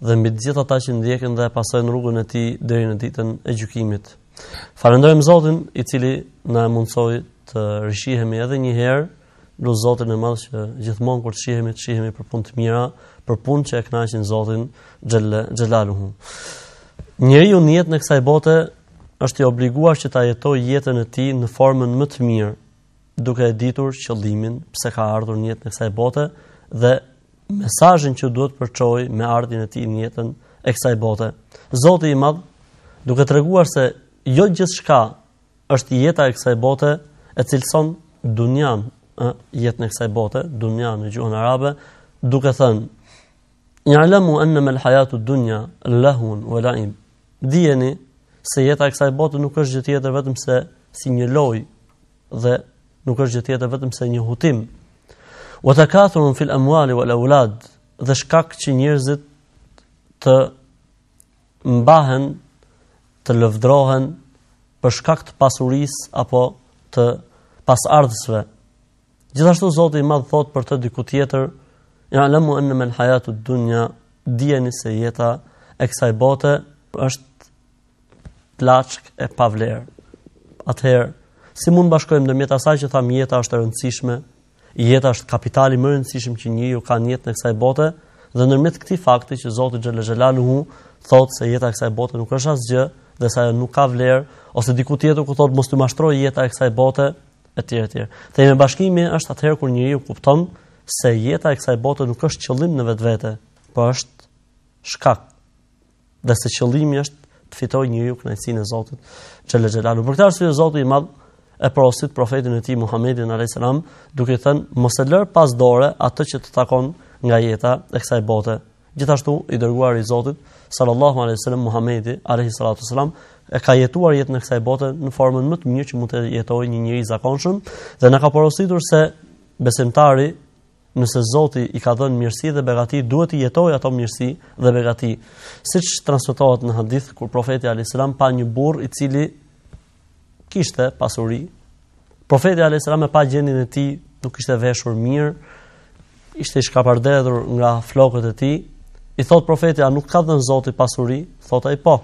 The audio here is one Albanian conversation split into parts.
dhe mbi të gjithë ata që ndjekin dhe e pasojnë rrugën e tij deri në ditën e gjykimit. Falënderojmë Zotin i cili na e mundsoi të rishihemi edhe një herë, lusim Zotin e Madh që gjithmonë kur të shihemi, të shihemi për punë të mira, për punë që e kënaqin Zotin Xhella Xhelaluhu. Njeriu në jetën e kësaj bote është i obliguar që ta jetojë jetën e tij në formën më të mirë, duke e ditur qëllimin pse ka ardhur në jetën e kësaj bote dhe mesazhin që duhet të përçojë me ardhjen e tij në jetën e kësaj bote. Zoti i Madh, duke treguar se jo gjithçka është jeta e kësaj bote, e cilëson dunjan, ë, jetën e kësaj bote, dunjan në gjuhën arabe, duke thënë: "Ya'lamu anna mal hayatu dunya lahwun wa la'ib." Dijeni se jeta e kësaj bote nuk është gjë tjetër vetëm se si një lojë dhe nuk është gjë tjetër vetëm se një hutim. Wa takathurun fil amwali wal aulad, dhe shkak që njerëzit të mbahen të lëvdrohen për shkak të pasurisë apo të pasardhësve. Gjithashtu Zoti i Madh thot për të diku tjetër, ja lamu annamal hayatu dunya dijeni se jeta e kësaj bote është plaçkë e pavlerë. Atëherë, si mund të bashkojmë ndërmjet asaj që thamë jeta është e rëndësishme, jeta është kapitali më i rëndësishëm që njeriu ka në jetën e kësaj bote dhe ndërmjet këtij fakti që Zoti xhalla xhelaluhu thotë se jeta e kësaj bote nuk është asgjë dhe se ajo nuk ka vlerë ose diku tjetër ku thotë mos të mashtrojë jeta e kësaj bote etj etj. Themi bashkimi është atëherë kur njeriu kupton se jeta e kësaj bote nuk është qëllim në vetvete, por është shkak. dhe se qëllimi është të fitojë njeriu kënaqësinë e Zotit xhalla xhelalu. Për këtë arsye Zoti i Madh e porosit profetin e tij Muhammedin alayhis salam duke i thënë mos e lër pas dore atë që të takon nga jeta e kësaj bote. Gjithashtu i dërguari i Zotit sallallahu alaihi wasallam Muhammedi alayhi salatu wasalam e ka jetuar jetën e kësaj bote në formën më të mirë që mund të jetojë një njeri i zakonshëm dhe na ka porositur se besimtari nëse Zoti i ka dhënë mirësi dhe begati, duhet të jetojë ato mirësi dhe begati. Siç transmetohet në hadith kur profeti alayhis salam pa një burrë i cili kishte pasuri, profeti alayhis salam e pa gjendjen e tij, nuk kishte veshur mirë, ishte i shkapërderdhur nga flokët e tij, i thot profeti, a nuk të ka dhënë Zoti pasuri? Thot ai po.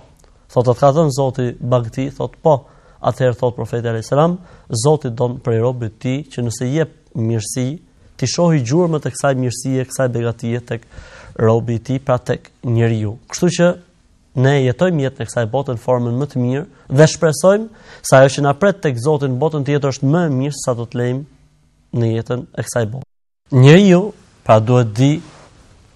Thot a të ka dhënë Zoti bagëti, thot po. Atëherë thot profeti alayhis salam, Zoti don prej robit të tij që nëse i jep mirësi, t'i shohi gjurmët e kësaj mirësie, kësaj begatie tek robi i tij, pra tek njeriu. Kështu që ne jetojmë jetën e kësaj bote në formën më të mirë dhe shpresojmë se ajo që na pret tek Zoti në botën tjetër është më e mirë se sa do të lejmë në jetën e kësaj bote. Njeriu pra duhet t'di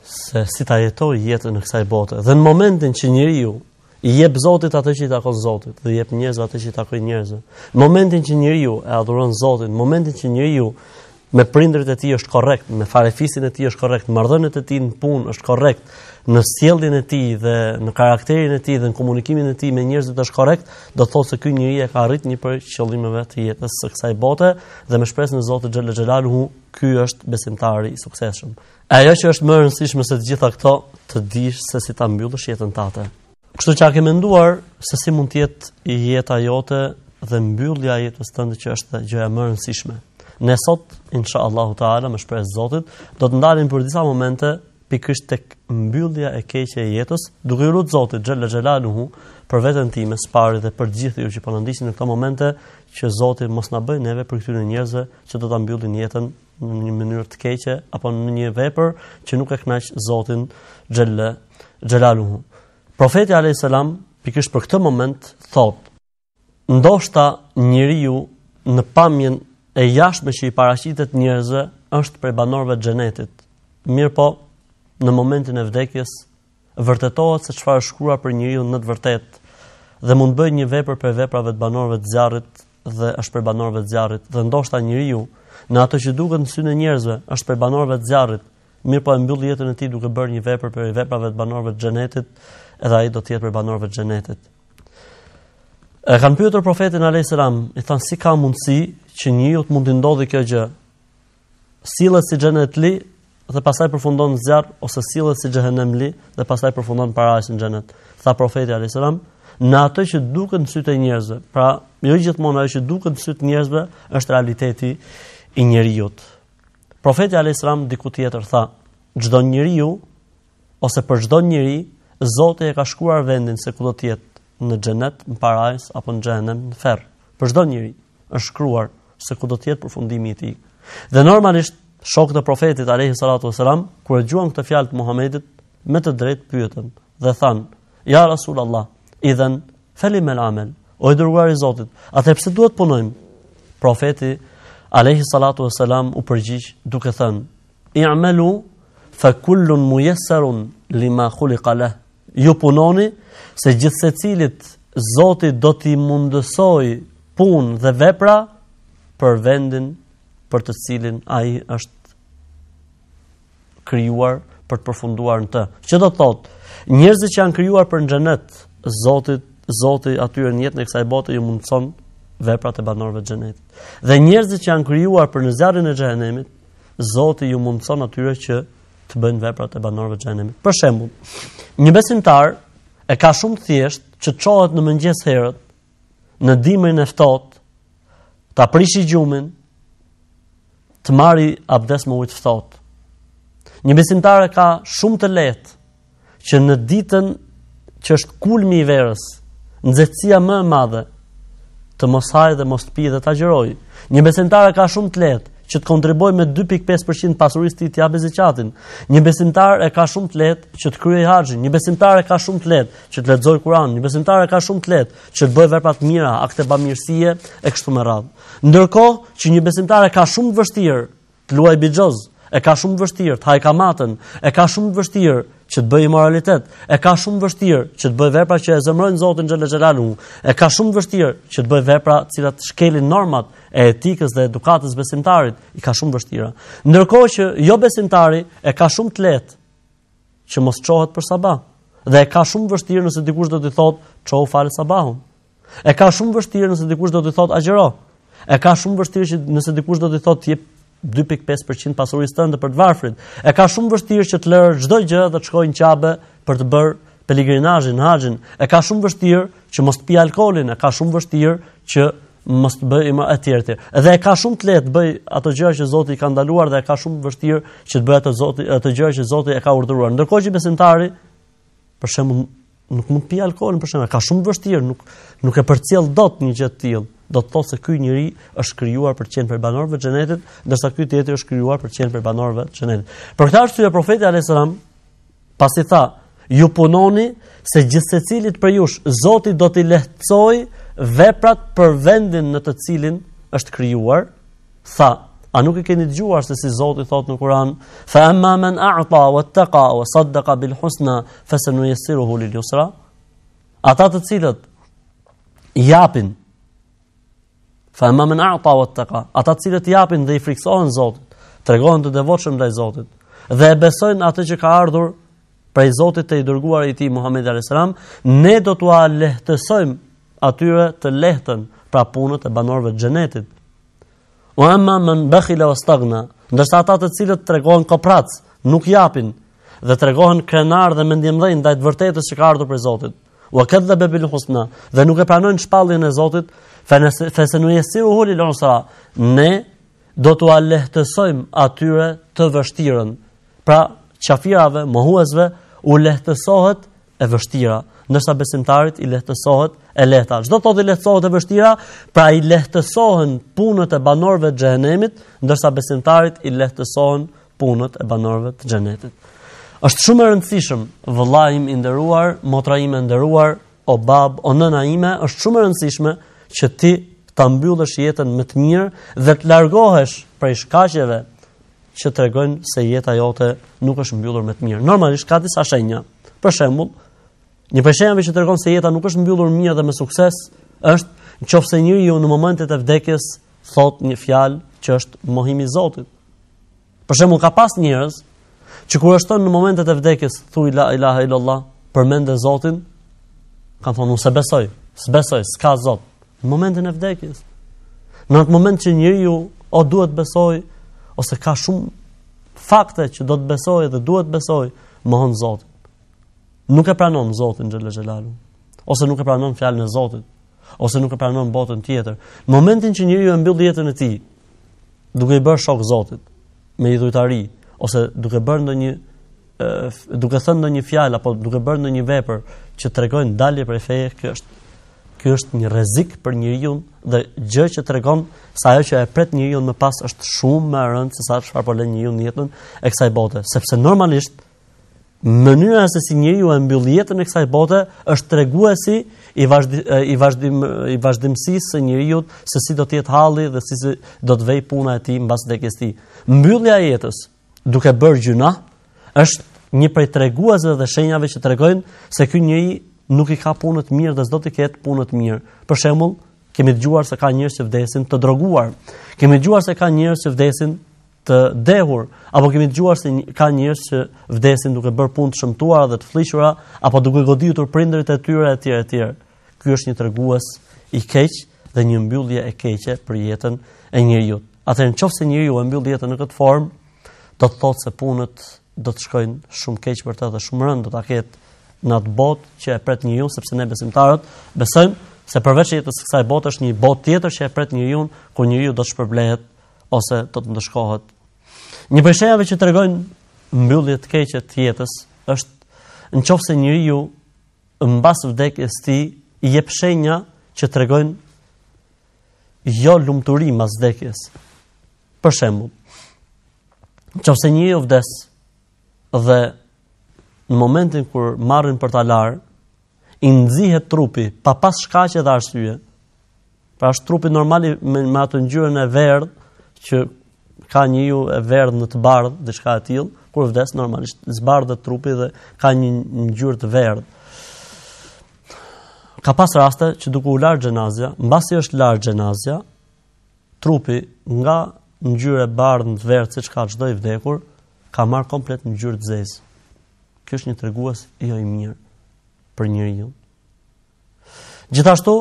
se si ta jetojë jetën e kësaj bote. Dhe në momentin që njeriu I jep Zotit atë që i takon Zotit dhe i jep njerëzve atë që i takon njerëzve. Në momentin që njeriu e adhuron Zotin, në momentin që njeriu me prindërit e tij është korrekt, me farefisin e tij është korrekt, marrëdhëniet e tij në punë është korrekt, në sjelljen e tij dhe në karakterin e tij dhe në komunikimin e tij me njerëzit është korrekt, do të thotë se ky njeri e ka arrit një prej qëllimeve të jetës së kësaj bote dhe me shpresën e Zotit xhel xhelaluhu ky është besimtar i suksesshëm. Ajo që është më e rëndësishme se të gjitha këto, të dish se si ta mbyllësh jetën tënde. Kështu që a ke menduar se si mund të jetë jeta jote dhe mbyllja e jetës tënde që është gjëja më e rëndësishme. Ne sot, inshallahu taala, me shpresë të Zotit, do të ndalim për disa momente pikërisht tek mbyllja e keqe e jetës, duke i lutur Zotit xhel xhelaluhu për veten time së pari dhe për gjithë ju që po na ndiqni në këto momente, që Zoti mos na bëjë neve prej këtyre njerëzve që do ta mbyllin jetën në një mënyrë të keqe apo në një vepër që nuk e kënaq Zotin xhelle xhelaluhu. Profeti alayhis salam pikërisht për këtë moment thotë: Ndoshta njeriu në pamjen e jashtme që i paraqitet njerëzve është prej banorëve të xhenetit. Mirëpo në momentin e vdekjes vërtetohet se çfarë është shkruar për njeriun në të vërtetë dhe mund të bëjë një vepër prej veprave të banorëve të zjarrit dhe është prej banorëve të zjarrit dhe ndoshta njeriu në atë që duket në sytë e njerëzve është prej banorëve të zjarrit mirëpo e mbyll jetën e tij duke bërë një vepër prej veprave të banorëve të xhenetit edhe ai do të jetë prej banorëve të xhenetit e kanë pyetur profetin alayhis salam i thanë si ka mundësi që njeriut mund t'i ndodhi kjo gjë sillet si xhenetli dhe pastaj përfundon në zjarr ose sillet si xhehenemli dhe pastaj përfundon në parajsë, në xhenet. Tha profeti alayhis salam, në atë që duket në sytë e njerëzve. Pra, jo gjithmonë ajo që duket në sytë e njerëzve është realiteti i njeriut. Profeti alayhis salam diku tjetër tha, çdo njeriu ose për çdo njeri, Zoti e ka shkruar vendin se ku do të jetë, në xhenet, në parajsë apo në xhehenem, në ferr. Për çdo njeri është shkruar se ku do të jetë përfundimi i tij. Dhe normalisht shokët e profetit alayhi salatu wasalam kur e dëgjuan këtë fjalë të Muhamedit me të drejtë pyetën dhe thanë: "Ya Rasulullah, idhan falima al-amal?" O i dërguar i Zotit, atëherë pse duhet të punojmë? Profeti alayhi salatu wasalam u përgjigj duke thënë: I'malu fa kullun muyassarun lima khuliqa lah. Ju punoni se gjithsecilit Zoti do t'i mundësoj punë dhe vepra për vendin për të cilin ai është krijuar për të përfunduar në të. Që do të thotë, njerëzit që janë krijuar për në xhenet, Zoti Zoti atyre në jetën e kësaj bote u mundëson veprat e banorëve të xhenetit. Dhe njerëzit që janë krijuar për në zjarrin e xhehenemit, Zoti u mundëson atyre që të bëjnë veprat e banorëve të xhehenemit. Për shembull, një besimtar e ka shumë të thjeshtë që të çohet në mëngjes herët në dimrin e ftohtë, ta prishi gjumin, të marri abdes me ujë të ftohtë. Një besimtar e ka shumë të lehtë që në ditën që është kulmi i verës, nxehtësia më e madhe të mos hajë dhe mos të pijë dhe të agjëroj. Një besimtar e ka shumë të lehtë që të kontriboj me 2.5% pasurisë tij të japi zeqatin. Një besimtar e ka shumë të lehtë që të kryej haxhin. Një besimtar e ka shumë të lehtë që të lexoj Kuran. Një besimtar e ka shumë të lehtë që të bëj vepra të mira, akte bamirësie, e kështu me radhë. Ndërkohë që një besimtar e ka shumë të vështirë Të luaj bixhoz, e ka shumë të vështirë, të haj kamatën, e ka shumë të vështirë që të bëj imoralitet, e ka shumë të vështirë që të bëj vepra që e zemërojnë Zotin xhele xhelaluhu, e ka shumë të vështirë që të bëj vepra të cilat shkelin normat e etikës dhe edukatës, besimtari i ka shumë vështira. Ndërkohë që jobesimtari e ka shumë të lehtë që mos çohet për sabah dhe e ka shumë vështirë nëse dikush do t'i thotë çohu fale sabahun. E ka shumë vështirë nëse dikush do t'i thotë agjëro. E ka shumë vështirë që nëse dikush do t'i thotë jep 2.5% pasurisë tënde për të varfrit. E ka shumë vështirë që të lërë çdo gjë dhe të shkojë në Qabe për të bërë peligrinazhin, haxhin. E ka shumë vështirë që mos të pi alkoolin, e ka shumë vështirë që mos të bëj më etj etj. Dhe e ka shumë të lehtë të bëj ato gjëra që Zoti i ka ndaluar dhe e ka shumë vështirë që të bëj ato Zoti ato gjëra që Zoti i ka urdhëruar. Ndërkohë që besimtari Për shembull, nuk mund të pi alkoolin për shembull, e ka shumë vështirë, nuk nuk e përcjell dot një gjë të tillë. Do të thotë se ky njeri është krijuar për të qenë prej banorëve të xhenetit, ndërsa ky tjetri është krijuar për të qenë prej banorëve të xhehenemit. Për këtë arsye profeti alayhis salam pasi tha, ju punoni se gjithsecilit prej jush Zoti do t'i lehtësoj veprat për vendin në të cilin është krijuar, Tha, a nuk e keni dëgjuar se si Zoti thotë në Kur'an, fa amma man a'ta wattaqa wa saddaqa bil husna fa sanuyassiruhu lil yusra? Ata të cilët japin fa amma man a'ta wattaqa, ata të cilët japin dhe i frikësohen Zotit, tregohen të devotshëm ndaj Zotit dhe e besojnë atë që ka ardhur prej Zotit te i dërguari i tij Muhammed A.S. Ne do t'ua lehtësojmë atyre të lehtën pra punët e banorëve të xhenetit. Ue emma men bekhile uestagna, ndërsa ata të cilët tregohen koprac, nuk japin, dhe tregohen krenarë dhe mendjemëdhenj ndaj të vërtetës që ka ardhur prej Zotit. Ue kedhdhebe bil husna, dhe nuk e pranojnë shpalljen e Zotit, fesenujessiruhu lil usra, ne do t'ua lehtësojmë atyre të vështirën, Pra, qafirave, mohuesve, u lehtësohet e vështira, ndërsa besimtarit i lehtësohet e lehta. Ç'do thotë i lehtësohet e vështira, pra i lehtësohen punët e banorëve të xhehenemit, ndërsa besimtarit i lehtësohen punët e banorëve të xhenetit. Është shumë e rëndësishëm, vëllai im i nderuar, motra ime e nderuar, o bab, o nëna ime, është shumë e rëndësishme që ti ta mbyllësh jetën me të mirë dhe të largohesh prej shkaqeve që tregojnë se jeta jote nuk është mbyllur me të mirë. Normalisht ka disa shenja. Për shembull, një prej shenjave që tregon se jeta nuk është mbyllur mirë dhe me sukses është nëse njeriu në momentet e vdekjes thot një fjalë që është mohimi i Zotit. Për shembull, ka pas njerëz që kur është thonë në momentet e vdekjes thuaj la ilaha illallah, përmendë Zotin, kanë thonë unë s'e besoj, s'besoj, s'ka Zot. Në momentin e vdekjes. Në atë moment që njeriu o duhet të besojë ose ka shumë fakte që do të besojë dhe duhet të besojë, mohon Zotin. Nuk e pranon Zotin xhele xhelalu ose nuk e pranon fjalën e Zotit ose nuk e pranon botën tjetër. Në momentin që njeriu e mbyll jetën e tij duke i bërë shok Zotit me idhujtari ose duke bërë ndonjë duke thënë ndonjë fjalë apo duke bërë ndonjë vepër që tregojnë dalje prej feje, kjo është ky është një rrezik për njeriun dhe gjë që tregon se ajo që e pret njeriun më pas është shumë më e rëndë se sa çfarë po lën njeriu në jetën e kësaj bote, sepse normalisht mënyra se si njeriu e mbyll jetën e kësaj bote është treguesi i vazhdi, i vazhdim i vazhdimësisë së njeriut se si do të jetë halli dhe si do të vej puna e tij mbas vdekjes së tij. Mbyllja e jetës duke bërë gjynah, është një prej treguesve dhe shenjave që tregojnë se ky njeri nuk i ka punët mirë dhe s'do t'i ketë punët mirë. Për shembull, kemi dëgjuar se ka njerëz që vdesin të droguar. Kemi dëgjuar se ka njerëz që vdesin të dehur, apo kemi dëgjuar se ka njerëz që vdesin duke bërë punë të shëmtuara dhe të flliqura, apo duke goditur prindërit e tyre etj etj. Ky është një tregues i keq dhe një mbyllje e keqe për jetën e njeriu. Atëherë nëse njeriu e mbyll jetën në këtë formë, do të thotë se punët do të shkojnë shumë keq për të dhe shumë rëndë do ta ketë në atë botë që e pret njeriu sepse ne besimtarët besojmë se përveç jetës së kësaj bote është një botë tjetër që e pret njeriu ku njeriu do të shpërblehet ose do të ndëshkohet. Një prej shenjave që tregojnë mbyllje të keqe të jetës është nëse njeriu mbas vdekjes tij i jep shenja që tregojnë jo lumturi mbas vdekjes. Për shembull, nëse njeriu vdes dhe në momentin kur marrin për ta lar, i nxihet trupi pa pas shkaqe dhe arsye, Pra është trupi normal me, me atë ngjyrën e verdhë që ka njeriu e verdhë në të bardhë, diçka e tillë, kur vdes normalisht zbardhet trupi dhe ka një ngjyrë të verdhë. Ka pas raste që duke u larë xhenazja, mbasi është larë xhenazja, trupi nga ngjyrë e bardhë në të verdhë siç ka çdo i vdekur, ka marr komplet ngjyrë të zezë. Ky është një tregues jo i mirë për njeriu. Gjithashtu,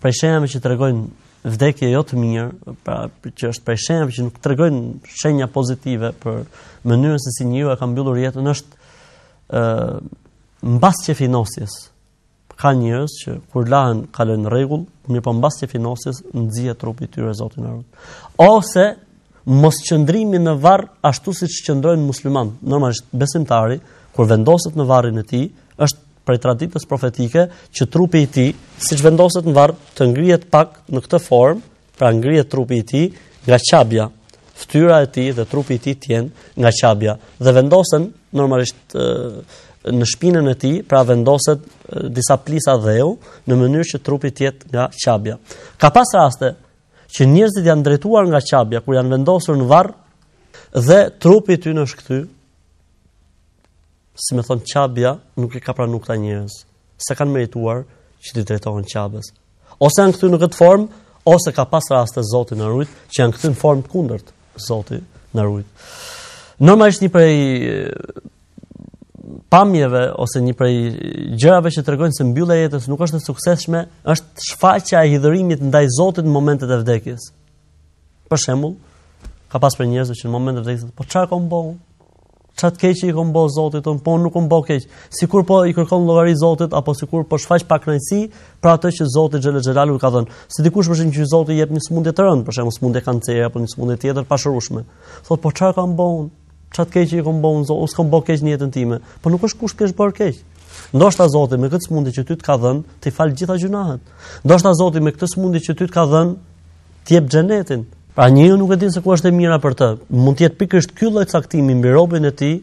prej shenjave që tregojnë vdekje jo të mirë, pra që është prej shenjave që nuk tregojnë shenja pozitive për mënyrën se si njeriu e ka mbyllur jetën është ë mbas qefinosjes. Ka njerëz që kur lahen kalojnë rregull, mirëpo mbas qefinosjes nxihet trupi i tyre Zoti na Ose mosqëndrimi në varr ashtu siç qëndrojnë musliman. Normalisht besimtari kur vendoset në varrin e tij është prej traditës profetike që trupi i tij, siç vendoset në varr, të ngrihet pak në këtë formë, pra ngrihet trupi i tij nga qabja. Fytyra e tij dhe trupi i tij të jenë nga qabja dhe vendosen normalisht në shpinën e tij, pra vendoset disa plisa dheu në mënyrë që trupi të jetë nga qabja. Ka pas raste që njerëzit janë drejtuar nga qabja kur janë vendosur në varr dhe trupi i tyre është kthy Si me thonë qabja nuk i ka pranu këta njerëz. S'e kanë merituar që t'i drejtohen qabës. Ose janë kthy në këtë formë, ose ka pas raste Zoti na rujtë, që janë kthy në formë të kundërt Zoti na rujtë. Normalisht një prej pamjeve ose një prej gjërave që tregojnë se mbyllja e jetës nuk është e suksesshme, është shfaqja e hidhërimit ndaj Zotit në momentet e vdekjes. Për shembull, ka pas prej njerëzve që në momentet e vdekjes, po çfarë kam bë? Ça të keqe i kam bë Zotit, un, po nuk kam bë keq. Sikur po i kërkon llogari Zotit apo sikur po shfaq pakënaqësi për atë që Zoti xhel-le xhelaluhu ka dhënë. Si dikush për shembull që Zoti i jep një sëmundje të rëndë, për shembull sëmundje kanceri apo një sëmundje tjetër të pashërushme. Thot po çfarë kam bë un? Ça të keqe i kam bë un Zotit, un s'kam bë keq në jetën time. Po nuk është kusht të kesh bër keq. Ndoshta Zoti me këtë sëmundje që ty të ka dhënë, t'i fal gjitha gjynahet. Ndoshta Zoti me këtë sëmundje që ty të ka dhënë, të jep xhenetin. Pra njeriu nuk e din se ku është e mira për të. Mund të jetë pikërisht ky lloj caktimi mbi robin e tij,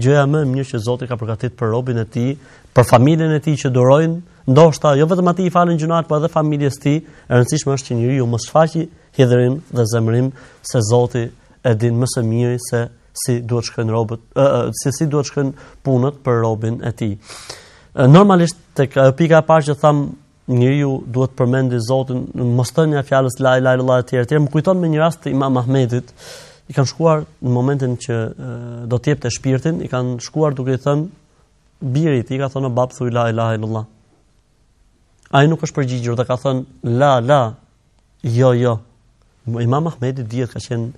gjëja më e mirë që Zoti ka përgatitur për robin e tij, për familjen e tij që durojnë, ndoshta jo vetëm atij i falen gjynahet, por edhe familjes së tij. E rëndësishme është që njeriu mos shfaqi hidhërim dhe zemërim se Zoti e din më së miri se si duhet shkojnë robët, e, e, se si duhet shkojnë punët për robin e tij. Normalisht tek pika e parë që tham njeriu duhet të përmendi Zotin, mosthënia e fjalës la ilaha illallah etj etj, më kujton me një rast të Imam Ahmedit, i kanë shkuar në momentin që e, do të jepte shpirtin, i kanë shkuar duke i thënë, biri i tij ka thënë o bab thuj la ilaha illallah. Ai nuk është përgjigjur dhe ka thënë la la, Jo, jo. Imam Ahmedi dihet ka qenë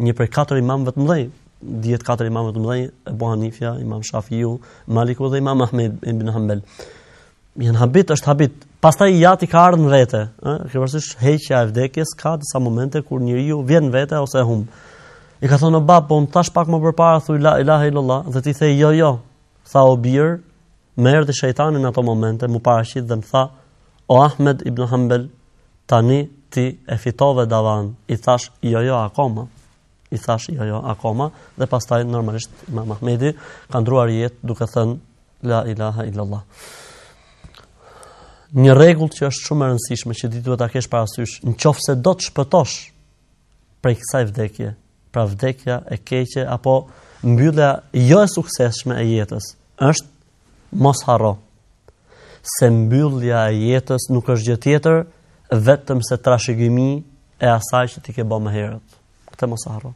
një prej katër imamëve të mëdhenj. Dihet katër imamëve të mëdhenj, Abu Hanifja, Imam Shafiu, Maliku dhe Imam Ahmed ibn Hanbal. Janë habit, është habit. Pastaj i ati ka ardhur në vete, ë, kjo është heqja e vdekjes, ka disa momente kur njeriu vjen në vete ose e humb. I ka thonë bab, po un të thash pak më përpara thuj la ilaha illallah dhe ti the jo jo. Tha o bir, Më erdhi shejtani në ato momente, m'u paraqit dhe më tha, o Ahmed ibn Hanbel, tani ti e fitove davan, i thash jo jo akoma, i thash jo jo akoma, dhe pastaj normalisht Imam Ahmedi ka ndruar jetë duke thënë, la ilaha illallah. Një rregull që është shumë e rëndësishme që ti duhet ta kesh parasysh, në qoftë se do të shpëtosh prej kësaj vdekje, pra vdekja e keqe apo mbyllja jo e suksesshme e jetës, është mos harro se mbyllja e jetës nuk është gjë tjetër vetëm se trashëgimi e asaj që ti ke bërë më herët. Këtë mos harro.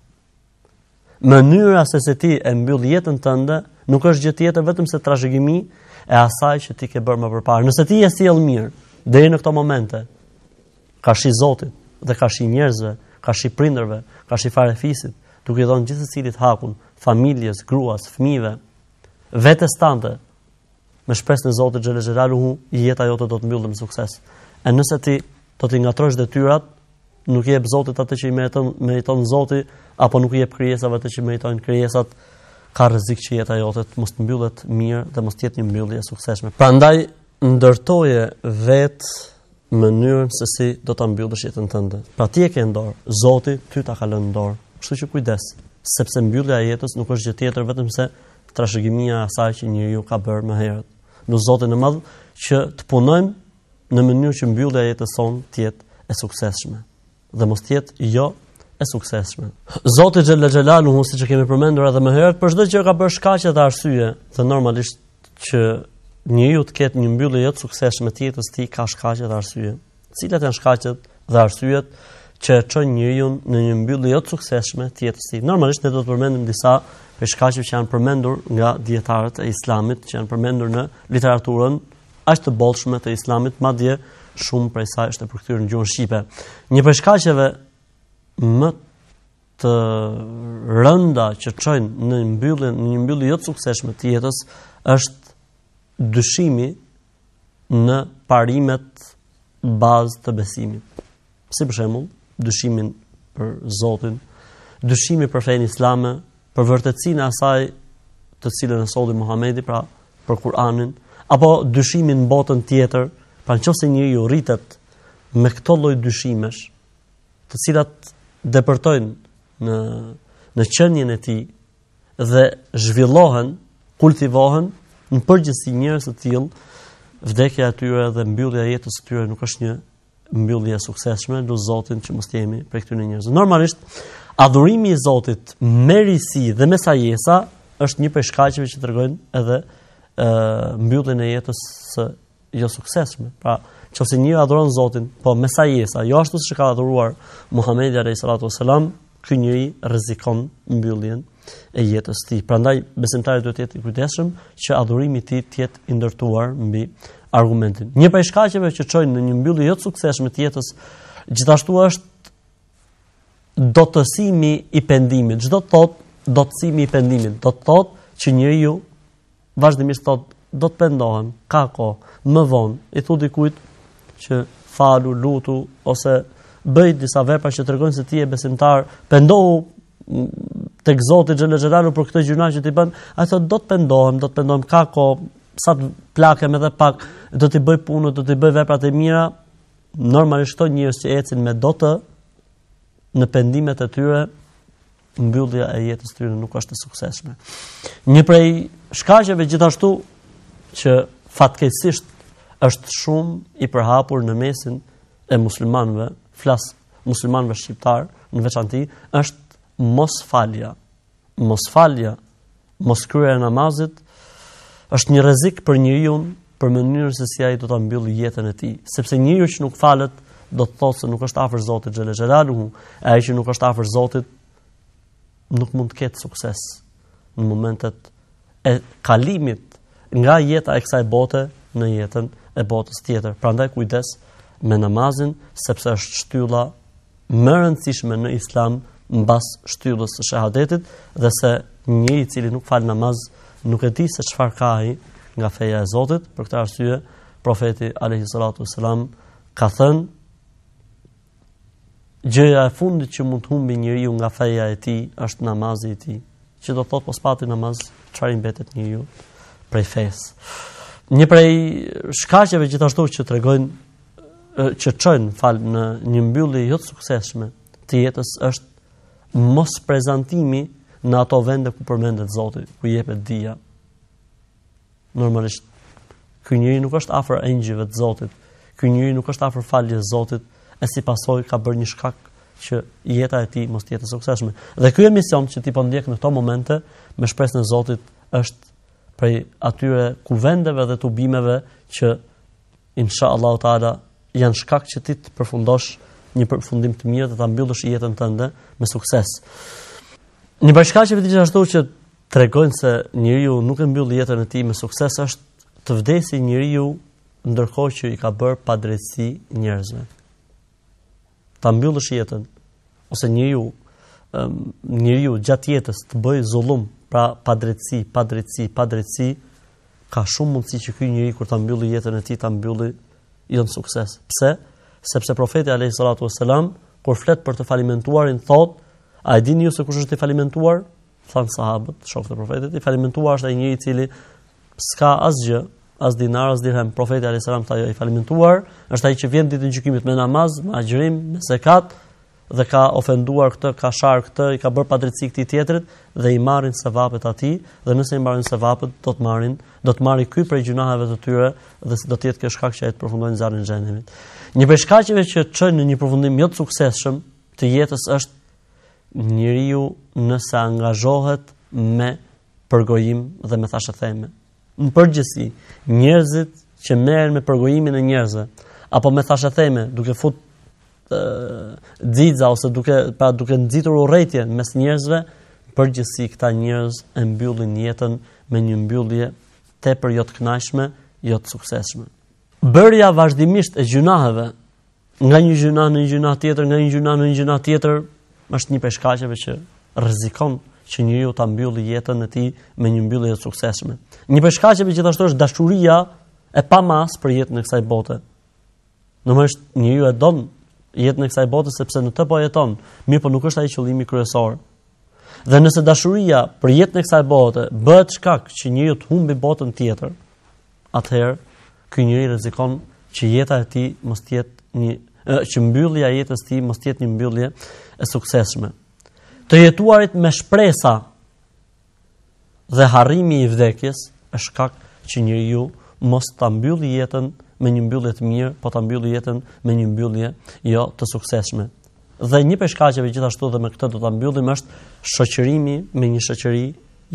Mënyra se se ti e mbyll jetën tënde nuk është gjë tjetër vetëm se trashëgimi e asaj që ti ke bërë më përpara. Nëse ti je sjell mirë deri në këto momente, karshi Zotit dhe karshi njerëzve, karshi prindërve, karshi farefisit, duke i dhënë gjithsecilit hakun, familjes, gruas, fëmijëve, vetes tande. Me shpresën e Zotit xhel-le xhelaluhu, jeta jote do të mbyllet me sukses. E nëse ti do të ngatrosh detyrat, nuk i jep Zotit atë që i meriton, meriton Zoti apo nuk i jep krijesave atë që meritojnë krijesat, ka rrezik që jeta jote të mos mbyllet mirë dhe mos të jetë një mbyllje e suksesshme. Prandaj ndërtoje vetë mënyrën se si do ta mbyllësh jetën tënde. Pra ti e ke në dorë, Zoti ty ta ka lënë në dorë. Kështu që kujdes, sepse mbyllja e jetës nuk është gjë tjetër vetëm se trashëgimia e asaj që njeriu ka bërë më herët. Lus Zotin e Madh që të punojmë në mënyrë që mbyllja e jetës sonë të jetë e suksesshme. dhe mos të jetë jo e suksesshme. Zoti xhella xhelaluhu siç e kemi përmendur edhe më herët, për çdo gjë ka bërë shkaqe dhe arsye, dhe normalisht që njeriu të ketë një mbyllje jo të suksesshme të jetës tij ka shkaqe dhe arsye. Cilat janë shkaqet dhe arsyet që e çojnë njeriun në një mbyllje jo të suksesshme të jetës ti? Normalisht ne do të përmendim disa prej shkaqeve që janë përmendur nga dietarët e Islamit, që janë përmendur në literaturën aq të bollshme të islamit, madje shumë prej saj është e përkthyer në gjuhën shqipe. Një prej shkaqeve më të rënda që çojnë në mbyllje, në një mbyllje jo të suksesshme të jetës është dyshimi në parimet bazë të besimit. si për shembull dyshimin për Zotin, dyshimi për fenë islame, për vërtetësinë e asaj të cilën e solli Muhamedi, pra për Kur'anin, apo dyshimin në botën tjetër, pra në qoftë se njeriu rritet me këto lloj dyshimesh, të cilat depërtojnë në në qenien e tij dhe zhvillohen, kultivohen në përgjithësi njerëz të tillë, vdekja e tyre dhe mbyllja e jetës së tyre nuk është një mbyllje e suksesshme, lus Zotin që mos të jemi prej këtyre njerëzve. Normalisht, adhurimi i Zotit me risi dhe me sajesa është një prej shkaqeve që tregojnë edhe ë mbylljen e jetës së jo suksesshme. Pra, në qoftë se një adhuron Zotin, po me sajesa, jo ashtu siç ka adhuruar Muhamedi alayhi salatu wasalam, ky njeri rrezikon mbylljen e jetës së tij. Prandaj besimtari duhet të jetë i kujdesshëm që adhurimi i tij të jetë i ndërtuar mbi argumentin. Një prej shkaqeve që çojnë në një mbyllje jo të suksesshme të jetës gjithashtu është dotësimi i pendimit. Ç'do të thotë dotësimi i pendimit, do të thotë që njeriu vazhdimisht thotë do të pendohem, ka kohë, më vonë, i thua dikujt që falu, lutu, ose bëj disa vepra që tregojnë se ti je besimtar, pendohu tek Zoti xhella xhelaluhu për këto gjynahe që ti bën, ai thotë do të pendohem, do të pendohem, ka kohë, sa të plakem edhe pak, do t'i bëj punët, do t'i bëj veprat e mira, normalisht këto njerëz që ecin me do të, në pendimet e tyre, mbyllja e jetës së tyre nuk është e suksesshme. Një prej shkaqeve gjithashtu që fatkeqësisht është shumë i përhapur në mesin e muslimanëve, flas muslimanëve shqiptarë në veçanti, është mosfalja. Mosfalja moskryerja e namazit është një rrezik për njeriun për mënyrën se si ai do ta mbyllë jetën e tij, sepse njeriu që nuk falet do të thotë se nuk është afër Zotit xhele xhelaluhu, e ai që nuk është afër Zotit nuk mund të ketë sukses në momentet e kalimit nga jeta e kësaj bote në jetën e botës tjetër. Prandaj kujdes me namazin sepse është shtylla më e rëndësishme në islam mbas shtyllës së shahadetit dhe se njeriu i cili nuk fal namaz nuk e di se çfarë ka ai nga feja e Zotit, për këtë arsye profeti alayhi salatu wasalam ka thënë gjëja e fundit që mund të humbi njeriu nga feja e tij është namazi i tij. Që do thotë po s'pati namaz, çfarë i mbetet njeriu prej fesë. Një prej shkaqeve gjithashtu që tregojnë që çojnë, më fal, në një mbyllje jo të suksesshme të jetës është mosprezantimi në ato vende ku përmendet Zoti, ku jepet dija. Normalisht ky njeri nuk është afër engjëjve të Zotit. Ky njeri nuk është afër faljes së Zotit, e si pasojë ka bërë një shkak që jeta e tij mos të jetë e suksesshme. Dhe ky emision që ti po ndjek në këto momente me shpresën e Zotit është prej atyre kuvendeve dhe tubimeve që Insha Allahu Teala janë shkak që ti të përfundosh një përfundim të mirë dhe ta mbyllësh jetën tënde me sukses. Një prej shkaqeve gjithashtu që tregojnë se njeriu nuk e mbyll jetën e tij me sukses është të vdesi njeriu ndërkohë që i ka bërë padrejtësi njerëzve. ta mbyllësh jetën ose njeriu njeriu gjatë jetës të bëjë zullum, pra padrejtësi, padrejtësi, padrejtësi, ka shumë mundësi që ky njeri kur ta mbyllë jetën e tij ta mbyllë jo në sukses. Pse? Sepse profeti alayhi salatu wasalam kur flet për të falimentuarin thotë, a e dini ju se kush është i falimentuar? Thanë sahabët, shokët e profetit, i falimentuar është ai njeri i cili s'ka asgjë, as dinar, as dirhem. Profeti a.s. tha jo, i falimentuar është ai që vjen ditën e gjykimit me namaz, me agjërim, me zekat, dhe ka ofenduar këtë, ka sharë këtë, i ka bërë padrejtësi këtij tjetrit dhe i marrin sevapet atij dhe nëse i mbarojnë sevapet do të marrin, do të marri ky prej gjunaheve të tyre dhe do të jetë kjo shkak që ai të përfundojë në zjarrin e xhehenemit. Një prej shkaqeve që çojnë në një përfundim jo të suksesshëm të jetës është njeriu nëse angazhohet me përgojim dhe me thashetheme. Në përgjithësi, njerëzit që merren me përgojimin e njerëzve apo me thashetheme, duke fut xixa ose duke pra duke nxitur urrejtje mes njerëzve, në përgjithësi këta njerëz e mbyllin jetën me një mbyllje tepër jo të kënaqshme, jo të suksesshme. Bërja vazhdimisht e gjynaheve nga një gjynah në një gjynah tjetër, nga një gjynah në një gjynah tjetër, është një prej shkaqeve që rrezikon që njeriu ta mbyllë jetën e tij me një mbyllje të suksesshme. Një prej shkaqeve gjithashtu është dashuria e pamasë për jetën e kësaj bote. Normalisht njeriu e don jetën e kësaj bote sepse në të po jeton, mirëpo nuk është ai qëllimi kryesor. Dhe nëse dashuria për jetën e kësaj bote bëhet shkak që njeriu të humbi botën tjetër, atëherë ky njeri rrezikon që jeta e tij mos të jetë një që mbyllja e jetës së tij mos të jetë një mbyllje e suksesshme. Të jetuarit me shpresa dhe harrimi i vdekjes është shkak që njeriu mos ta mbyllë jetën me një mbyllje të mirë, po ta mbyllë jetën me një mbyllje jo të suksesshme. Dhe një prej shkaqeve gjithashtu dhe me këtë do ta mbyllim është shoqërimi me një shoqëri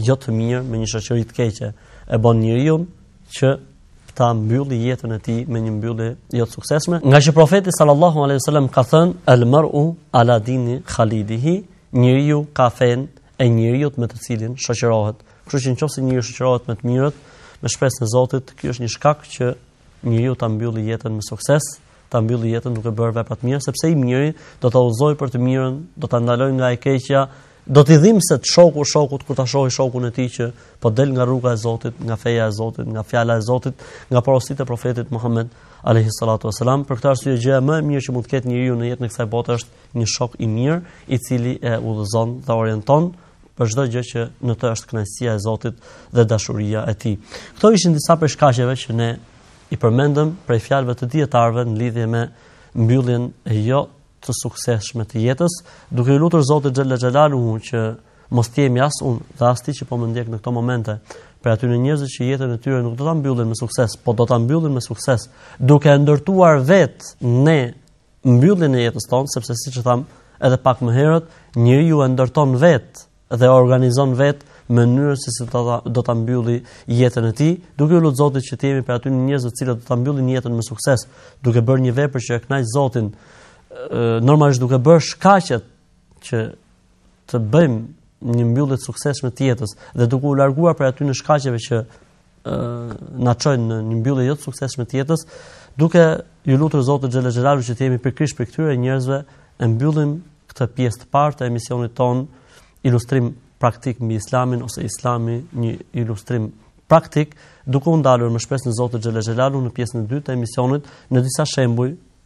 jo të mirë, me një shoqëri të keqe. E bën njeriu që ta mbylli jetën e tij me një mbyllje jo të suksesshme. Ngaqë profeti sallallahu alaihi wasallam ka thënë el mar'u ala dini khalilihi, njeriu ka fenë e njeriut me të cilin shoqërohet. Kështu që nëse njeriu shoqërohet me të mirët, me shpresën e Zotit, ky është një shkak që njeriu ta mbylli jetën me sukses, ta mbylli jetën duke bërë vepra të mira, sepse i miri do ta udhëzojë për të mirën, do ta ndalojë nga e keqja, do t'i dhimbset shoku shokut kur ta shohë shokun e tij që po del nga rruga e Zotit, nga feja e Zotit, nga fjala e Zotit, nga porositë e profetit Muhammed alayhi salatu wasalam, për këtë arsye gjëja më e mirë që mund të ketë njeriu në jetën e kësaj bote është një shok i mirë, i cili e udhëzon dhe orienton për çdo gjë që në të është kënaqësia e Zotit dhe dashuria e Tij. Këto ishin disa prej shkaqeve që ne i përmendëm prej fjalëve të dietarëve në lidhje me mbylljen e jo të suksesshme të jetës, duke iu lutur Zotit xhalla xhalaluhu që mos të jemi as unë dhe as ti që po më ndjek në këto momente, prej atyne njerëzve që jetën e tyre nuk do ta mbyllin me sukses, po do ta mbyllin me sukses, duke ndërtuar vetë ne mbylljen e jetës tonë, sepse siç e thamë edhe pak më herët, njeriu e ndërton vetë dhe organizon vetë mënyrën se si do ta mbylli jetën e tij, duke u lutur Zotit që të jemi prej atyne njerëzve të cilët do ta mbyllin jetën me sukses, duke bërë një vepër që e kënaq Zotin, normalisht duke bërë shkaqet që të bëjmë një mbyllje të suksesshme të jetës dhe duke u larguar prej atyne shkaqeve që na çojnë në një mbyllje jo të suksesshme të jetës, duke iu lutur Zotit Xhele Xhelaluhu që të jemi pikërisht prej këtyre njerëzve e mbyllim këtë pjesë të parë të emisionit tonë ilustrim praktik mbi Islamin ose Islami një ilustrim praktik duke u ndalur me shpresën e Zotit Xhele Xhelaluhu në pjesën e dytë të emisionit në disa shembuj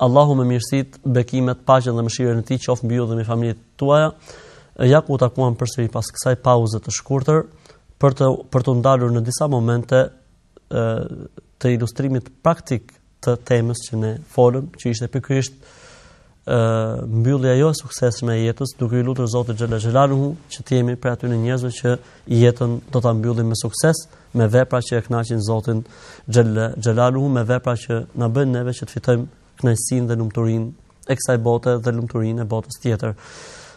Allahu me mirësitë, bekimet, paqen dhe mëshirën e Tij qoftë mbi ju dhe mbi familjet tuaja. Ja ku u takuam përsëri pas kësaj pauze të shkurtër për të për t'u ndalur në disa momente ë të ilustrimit praktik të temës që ne folëm, që ishte pikërisht ë mbyllja jo e suksesshme e jetës, duke iu lutur Zotit xhela xhelaluhu që të jemi prej atyre njerëzve që jetën do ta mbyllim me sukses, me vepra që e kënaqin Zotin xhel xhelaluhu, me vepra që na bëjnë neve që të fitojmë kënaqësinë dhe lumturinë e kësaj bote dhe lumturinë e botës tjetër.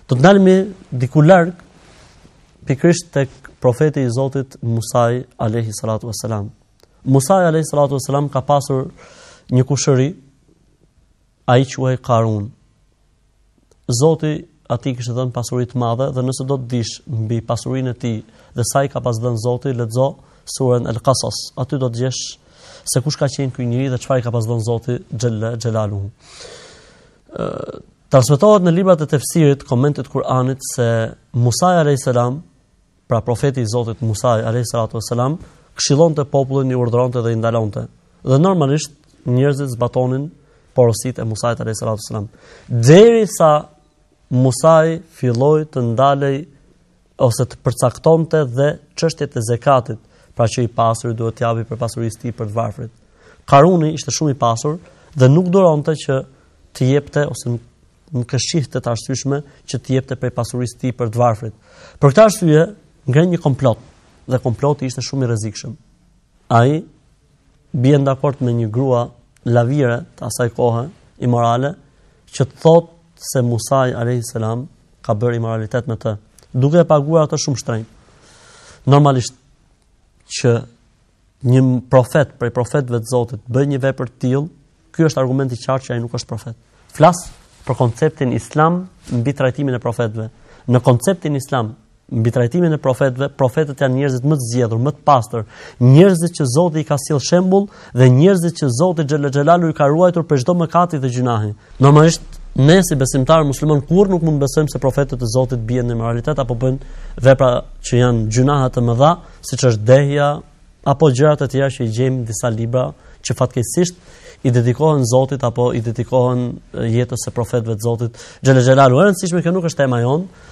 Do të ndalemi diku larg pikërisht tek profeti i Zotit Musa alayhi salatu vesselam. Musa alayhi salatu vesselam ka pasur një kushëri Ai quhej Karun. Zoti atij i kishte dhënë pasuri të madhe dhe nëse do të dish mbi pasurinë e tij dhe sa i ka pas dhënë Zoti, lexo surën Al-Qasas. Aty do të gjesh se kush ka qenë ky njeri dhe çfarë i ka pas dhënë Zoti Xhella Xhelalu. Ë transmetohet në librat e tefsirit, komentet e Kur'anit se Musa alayhis salam pra profeti i Zotit Musa alayhis salatu wassalam, këshillonte popullin, i urdhëronte dhe i ndalonte. Dhe normalisht njerëzit zbatonin porositë e Musait alayhis salatu wassalam. Derisa Musa filloi të ndalej ose të përcaktonte dhe çështjet e zekatit, pra që i pasuri duhet të japi prej pasurisë së tij për të varfrit. Karuni ishte shumë i pasur dhe nuk duronte që të jepte ose nuk e shihte të arsyeshme që të jepte prej pasurisë së tij për të varfrit. Për këtë arsyje, ngren një komplot, dhe komploti ishte shumë i rrezikshëm. Ai bjen dakord me një grua lavire të asaj kohe, imorale, që të thotë se Musai a.s. ka bërë imoralitet me të, duke e paguar atë shumë shtrenjtë. Normalisht, që një profet prej profetëve të Zotit bën një vepër të tillë, ky është argument i qartë që ai nuk është profet. Flas për konceptin islam mbi trajtimin e profetëve. Në konceptin islam mbi trajtimin e profetëve, profetët janë njerëzit më të zgjedhur, më të pastër, njerëzit që Zoti i ka sjellë shembull dhe njerëzit që Zoti xhel xhelalu i ka ruajtur prej çdo mëkati dhe gjynahi. Normalisht ne si besimtarë muslimanë kurrë nuk mund të besojmë se profetët e Zotit bien në imoralitet apo bëjnë vepra që janë gjynaha të mëdha, siç është dehja apo gjërat e tjera që i gjejmë në disa libra që fatkeqësisht i dedikohen Zotit apo i dedikohen jetës së profetëve të Zotit xhel xhelalu e rëndësishme kjo nuk është tema jonë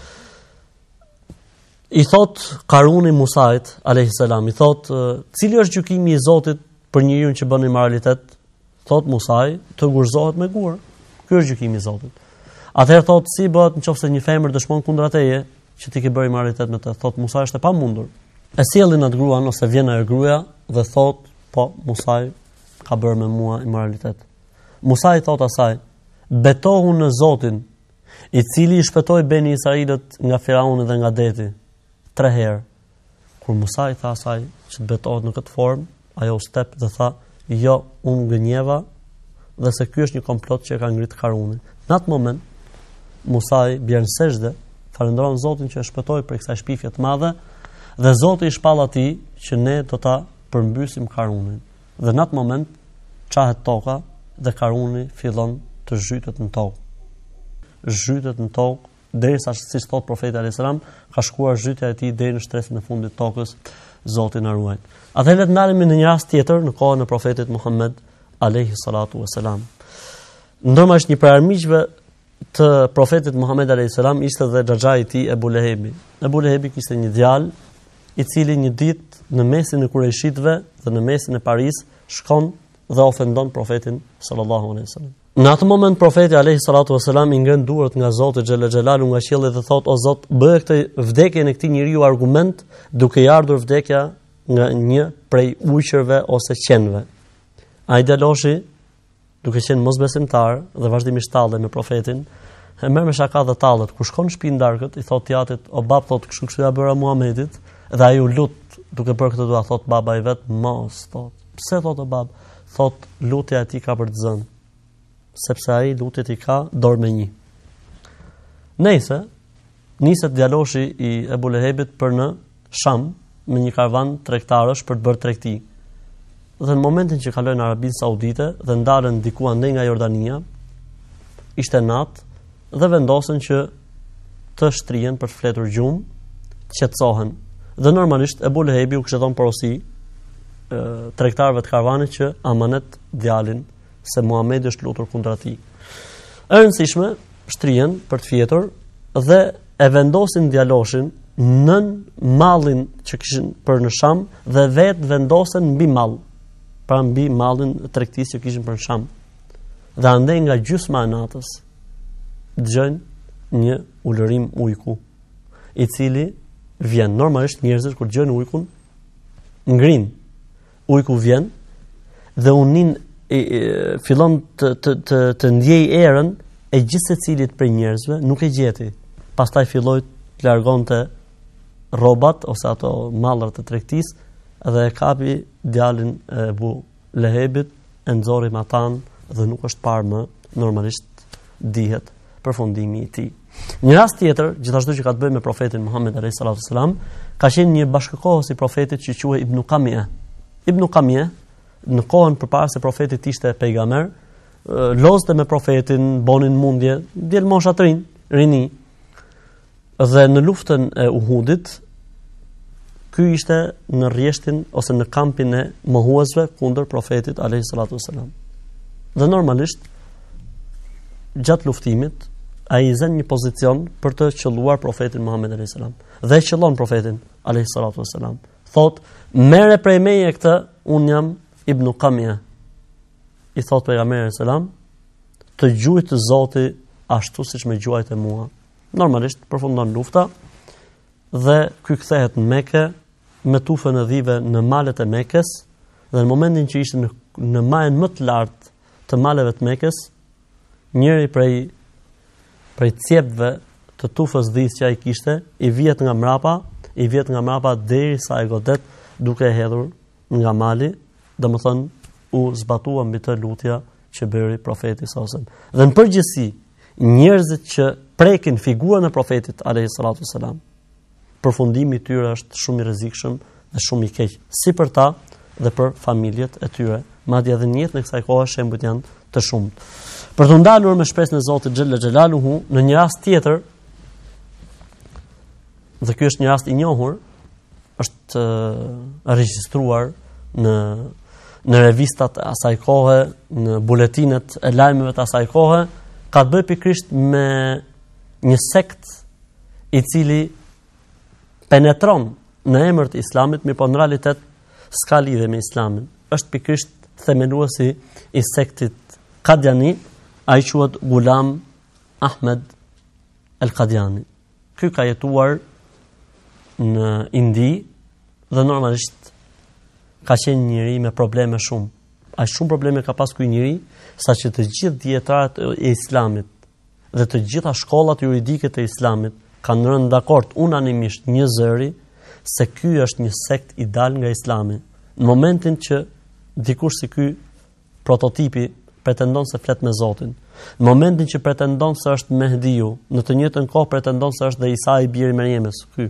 i thotë Karuni Musait alayhis salam i thotë cili është gjykimi i Zotit për njeriun që bën imoralitet Thot Musai, të gurzohet me gurë. Ky është gjykimi i Zotit. Atëherë thot si i bëhet në qoftë se një femër dëshmon kundra teje që ti ke bërë imoralitet me të. Thot Musai është e pamundur. E sjellin atë gruan ose vjen ajo gruaja dhe thot, po Musai ka bërë me mua imoralitet. Musai i thot asaj, betohu në Zotin, i cili i shpëtoi Beni Israilët nga Firauni dhe nga deti tre herë. Kur Musai i tha asaj që të betohet në këtë formë, ajo u step dhe tha, jo, unë gënjeva dhe se ky është një komplot që e ka ngritë Karuni. Në atë moment, Musai bjen në sexhde, falendron Zotin që e shpëtoi prej kësaj shpifje të madhe, dhe Zoti i shpall atij që ne do ta përmbysim Karunin. Dhe në atë moment, çahet toka dhe Karuni fillon të zhytet në tokë. Zhytet në tokë derisa siç thot profeti alayhis salam ka shkuar zhytja e tij deri në shtresën e fundit të tokës Zoti na ruajt. Atëherë le të ndalemi në një rast tjetër në kohën e profetit Muhammed alayhi salatu wasalam. Ndërmjet të tjerash një prej armiqve të profetit Muhammed alayhi salam ishte dhe xhaxhai i tij Ebu Lehebi. Ebu Lehebi kishte një djalë i cili një ditë në mesin e kurajshitëve dhe në mesin e parisë shkon dhe ofendon profetin sallallahu alaihi wasallam. Në atë moment profeti alayhi salatu wasalam i ngren duart nga Zoti xhele xhelaluhu nga qielli dhe thot o Zot bëje këtë vdekjen e këtij njeriu argument duke i ardhur vdekja nga një prej ujqërve ose qenve. Ai djaloshi duke qenë mosbesimtar dhe vazhdimisht tallej me profetin, e merr me shaka dhe tallet. Kur shkon në shtëpi në darkë i thot t'jatit o bab thot kështu kështu ja bëra Muhamedit dhe ai u lut duke bërë këtë dua thot baba i vet mos thot Pse thotë o bab? Thotë lutja e tij ka për të zënë. Sepse ai lutjet i ka dorë me një. Nejse niset djaloshi i Ebu Lehebit për në Sham me një karvan tregtarësh për të bërë tregti. Dhe në momentin që kalojnë Arabinë Saudite dhe ndalen diku andej nga Jordania, ishte natë, dhe vendosen që të shtrihen për të fjetur gjumë, të qetësohen. Dhe normalisht Ebu Lehebi u kishte dhënë porosi tregtarëve të karvanit që amanet djalin se Muhamedi është lutur kundra tij. E rëndësishme shtrihen për të fjetur dhe e vendosin djaloshin nën mallin që kishin për në Sham dhe vetë vendosen mbi mall, pra mbi mallin e tregtisë që kishin për në Sham. dhe andej nga gjysma e natës dëgjojnë një ulërim ujku i cili vjen normalisht njerëzit kur dëgjojnë ujkun ngrin ujku vjen dhe unin e, e, fillon të të të, të ndjej erën e gjithsecilit prej njerëzve nuk e gjeti pastaj filloi të largonte rrobat ose ato mallrat e tregtisë dhe e kapi djalin e Ebu Lehebit e nxori matanë dhe nuk është parë më normalisht dihet përfundimi i tij. Një rast tjetër, gjithashtu që ka të bëjë me profetin Muhammed alayhi salatu wasalam, ka qenë një bashkëkohës i profetit që quhej Ibn Qamia. Ibn Qamia në kohën përpara se profeti të ishte pejgamber, lozte me profetin, bonin mundje, djelmosha të rinj, rini. Dhe në luftën e Uhudit, ky ishte në rreshtin ose në kampin e mohuesve kundër profetit alayhi salatu wasalam. Dhe normalisht gjatë luftimit ai i zë një pozicion për të qëlluar profetin Muhammed alayhi salam. Dhe e qëllon profetin alayhi salatu wasalam. Thotë, "Merre prej meje këtë, unë jam Ibn Qamia." I thotë pejgamberi alayhi salam, "Të gjujtë Zoti ashtu siç më gjuajte mua." Normalisht përfundon lufta dhe ky kthehet në Mekë me tufën e dhive në malet e Mekës dhe në momentin që ishte në në majën më të lartë të maleve të Mekës, njëri prej prej cjepve të tufës dhish që ai kishte, i vihet nga mrapa, i vihet nga mrapa derisa e godet duke e hedhur nga mali, domethënë u zbatua mbi të lutja që bëri profeti sallallahu alajhi wasallam. Dhe në përgjithësi, njerëzit që prekin figurën e profetit alayhi salatu selam përfundimi i tyre është shumë i rrezikshëm dhe shumë i keq si për ta dhe për familjet e tyre madje edhe në jetën e kësaj kohe shembujt janë të shumtë për t'u ndalur me shpresën e Zotit xhelle xhelaluhu në një rast tjetër Dhe ky është një rast i njohur, është regjistruar në në revistat e asaj kohe, në buletinet e lajmeve të asaj kohe, ka të bëjë pikërisht me një sekt i cili penetron në emër të Islamit, mirëpo në realitet s'ka lidhje me Islamin. Është pikërisht themeluesi i sektit Kadiani, ai quhet Gulam Ahmed El Kadiani. Ky ka jetuar në Indi dhe normalisht ka qenë njeri me probleme shumë. Aq shumë probleme ka pas ky njeri, saqë të gjithë dijetarët e islamit dhe të gjitha shkollat juridike të islamit kanë rënë dakord unanimisht njëzëri se ky është një sekt i dalë nga islami. Në momentin që dikush si ky prototipi pretendon se flet me Zotin. Në momentin që pretendon se është Mehdiu, në të njëjtën kohë pretendon se është dhe Isa i biri i Merjemës, ky.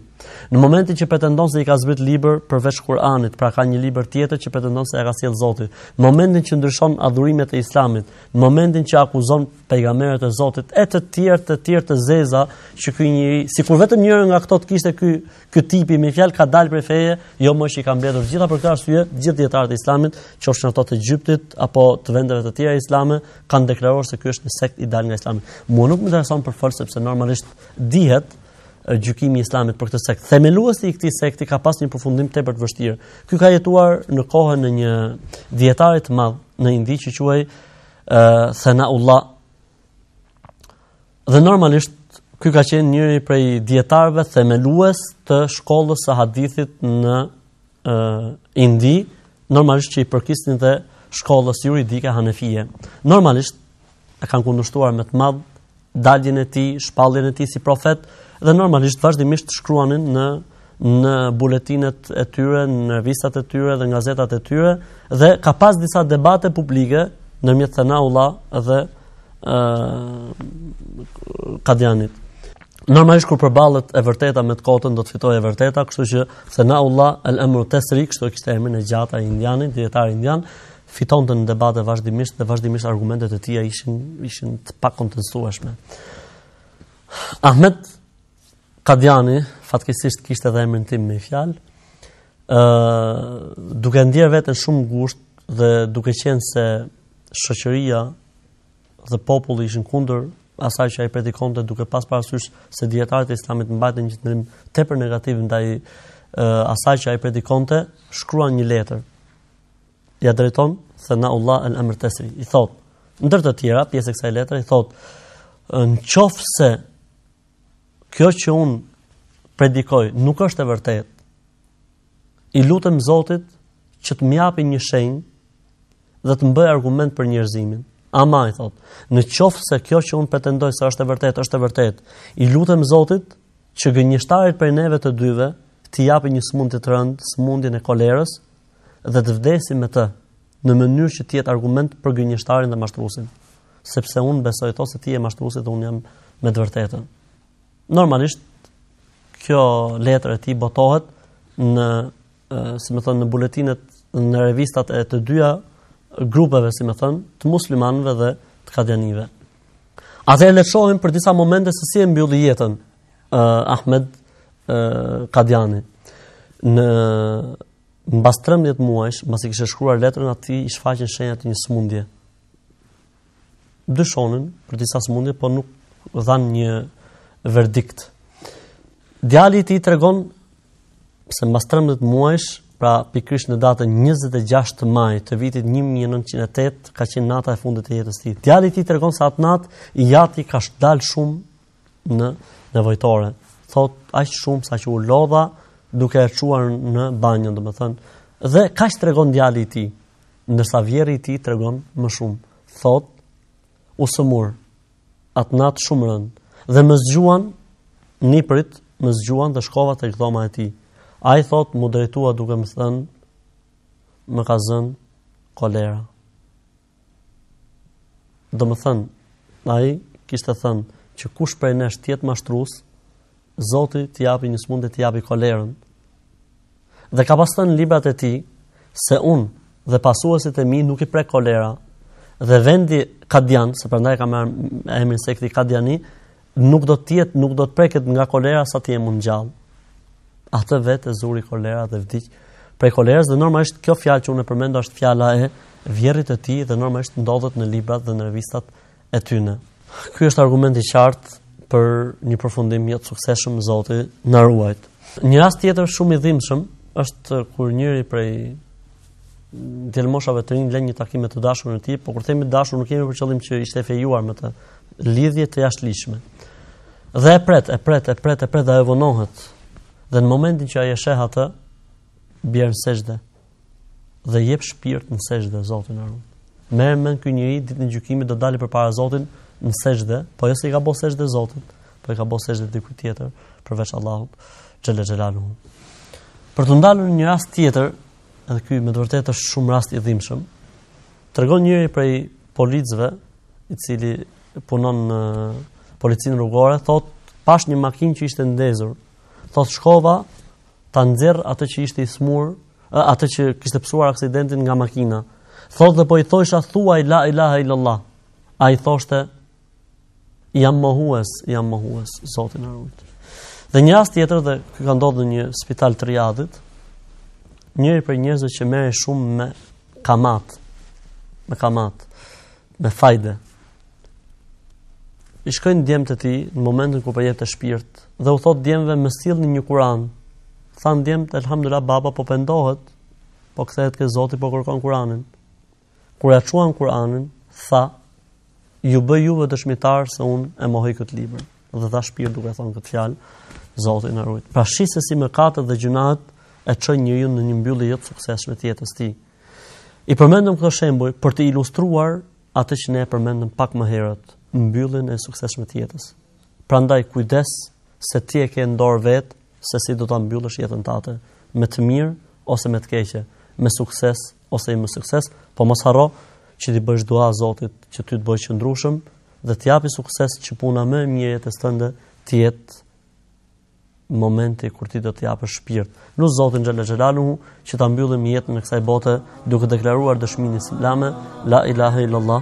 Në momentin që pretendon se i ka zbrit libër përveç Kur'anit, pra ka një libër tjetër që pretendon se ia ka sjellë Zoti. Në momentin që ndryshon adhurimet e Islamit, në momentin që akuzon pejgamberët e Zotit e të tjera të tjera të zeza që ky njeri, sikur vetëm njërën nga këto të kishte ky Ky tipi me një fjalë ka dalë prej feje, jo më, që i ka mbledhur të gjitha për këtë arsye, të gjithë dijetarët e Islamit, qofshin ato të Egjiptit apo të vendeve të tjera islame, kanë deklaruar se ky është një sekt i dalë nga Islami. Mua nuk më intereson për të folur sepse normalisht dihet gjykimi i Islamit për këtë sekt. Themeluesi i këtij sekti ka pas një përfundim tepër të vështirë. Ky ka jetuar në kohën e një dijetari të madh në Indi që quhej uh, Thenaullah Dhe normalisht ky ka qenë njëri prej dijetarëve themelues të shkollës së hadithit në ë Indi, normalisht që i përkisnin dhe shkollës juridike hanefie. Normalisht e kanë kundërshtuar me të madhe daljen e tij, shpalljen e tij si profet, dhe normalisht vazhdimisht shkruanin në në buletinet e tyre, në revistat e tyre dhe në gazetat e tyre dhe ka pas disa debate publike ndërmjet Thenaullah dhe ë Kadianit. Normalisht kur përballet e vërteta me të kotën do të fitojë e vërteta, kështu që Thenaullah al-Amritsari, kështu kishte emrin e gjatë të indianit, dijetar indian, fitonte në debate vazhdimisht dhe vazhdimisht argumentet e tija ishin ishin të pakontestueshme. Ahmed Kadiani, fatkeqësisht kishte edhe emrin tim me një fjalë. ë duke ndier veten shumë ngushtë dhe duke qenë se shoqëria dhe populli ishin kundër asaj që ai predikonte duke pas parasysh se dijetarët e Islamit mbajtën një qëndrim tepër negativ ndaj asaj që ai predikonte, shkruan një letër. Ia drejton Thenaullah al-Amritsari. I thotë, ndër të tjera, pjesë e kësaj letre i thotë, në qoftë se kjo që unë predikoj nuk është e vërtetë, i lutem Zotit që të më japi një shenjë dhe të më bëjë argument për njerëzimin. Ama i thotë, në qoftë se kjo që unë pretendoj se është e vërtetë, është e vërtetë, i lutem Zotit që gënjeshtarit prej neve të dyve t'i japi një sëmundje të rëndë, sëmundjen e kolerës dhe të vdesi me të. në mënyrë që të jetë argument për gënjeshtarin dhe mashtruesin, sepse unë besoj thotë se ti je mashtruesi dhe unë jam me të vërtetën. Normalisht kjo letër e tij botohet në, si me thënë, në buletinet, në revistat e të dyja grupeve, si me thënë, të muslimanëve dhe të kadianive. Atëherë le të shohim për disa momente se si e mbylli jetën uh, Ahmed uh, Kadiani. Në Mbas 13 muajsh, mbasi i kishte shkruar letrën atij, i shfaqen shenja të një sëmundje. Dyshonin për disa sëmundje, por nuk dhanë një verdikt. Djali i tij tregon se mbas 13 muajsh, pra pikërisht në datën 26 maj të vitit 1908, ka qenë nata e fundit të jetës së tij. Djali i tij tregon se atë natë i ati ka dalë shumë në nevojtore. Thot aq shumë sa që u lodha duke e çuar në banjë, domethënë. Dhe kaq tregon djali i tij, ndërsa vjerri i tij tregon më shumë. Thot u sëmur atë natë shumë rënd dhe më zgjuan niprit, më zgjuan dhe shkova tek dhoma e tij. Ai thot mu drejtua duke më thënë më ka zënë kolera. Domethënë, ai kishte thënë që kush prej nesh të jetë mashtrus, Zoti t'i japi një smundje t'i japi kolerën. Dhe ka pas thënë librat e tij, se unë dhe pasuesit e mi nuk i prek kolera, dhe vendi Kadian, se prandaj ka marrë emrin sekti Kadiani, nuk do të jetë, nuk do të preket nga kolera sa të jem unë gjallë. Atë vetë e zuri kolera dhe vdiq prej kolerës dhe normalisht kjo fjalë që unë përmenda është fjala e vjerrit të tij dhe normalisht ndodhet në librat dhe në revistat e tyne. Ky është argument i qartë për një përfundim jo të suksesshëm Zoti na ruajt. Një rast tjetër shumë i dhimbshëm është kur njëri prej djelmoshave të rinj lë një takim me të dashurën e tij, por kur themi dashur nuk kemi për qëllim që ishte e fejuar me të lidhje të jashtëligjshme. Dhe e pret, e pret, e pret, e pret dhe ajo vonohet. Dhe në momentin që ai e sheh atë, bie në sexhde dhe jep shpirt në sexhde Zoti na ruajt. Merre me mend ky njeri ditën e gjykimit do dalë përpara Zotit në sexhde, po jo se i ka bërë sexhde Zotit, po i ka bërë sexhde dikujt tjetër përveç Allahut xhele xhelaluhu. Për të ndalur në një rast tjetër, edhe ky me të vërtetë është shumë rast i dhimbshëm. Tregon njëri prej policëve, i cili punon në policinë rrugore, thotë pash një makinë që ishte ndezur. Thotë shkova ta nxjerr atë që ishte i smur, atë që kishte pësuar aksidentin nga makina. Thotë dhe po i thosha thuaj la ilaha illallah. Ai thoshte Jam mohues, jam mohues, Zoti na ruaj. Dhe një rast tjetër dhe ky ka ndodhur në një spital të Rijadit. Njëri prej njerëzve që merrej shumë me kamat, me kamat, me fajde. I shkojnë djemtë e tij në momentin kur po jep shpirt dhe u thot djemëve më sillni një kuran. Than djemtë, elhamdulilah baba po pendohet, po kthehet ke Zoti po kërkon kuranin. Kur ia çuan Kur'anin, tha: "Ju bëj juve dëshmitar se unë e mohoj këtë libër." Dhe dha shpirt duke thënë këtë fjalë, Zoti na ruajt. Pra shih se si mëkatet dhe gjynahet e çojnë njeriun në një mbyllje jo të suksesshme të jetës së tij. I përmendëm këto shembuj për të ilustruar atë që ne e përmendëm pak më herët, mbylljen e suksesshme të jetës. Prandaj kujdes se ti e ke në dorë vet se si do ta mbyllësh jetën tate, me të mirë ose me të keqe, me sukses ose i më sukses, po mos harro që t'i bësh dua Zotit që ty të bëjë qëndrueshëm dhe të japi sukses që puna më e mirë e jetës tënde të jetë momenti kur ti do të japësh shpirt. Lut Zotin xhel-le xhelaluhu që ta mbyllim jetën e kësaj bote duke deklaruar dëshminë islame la ilaha illallah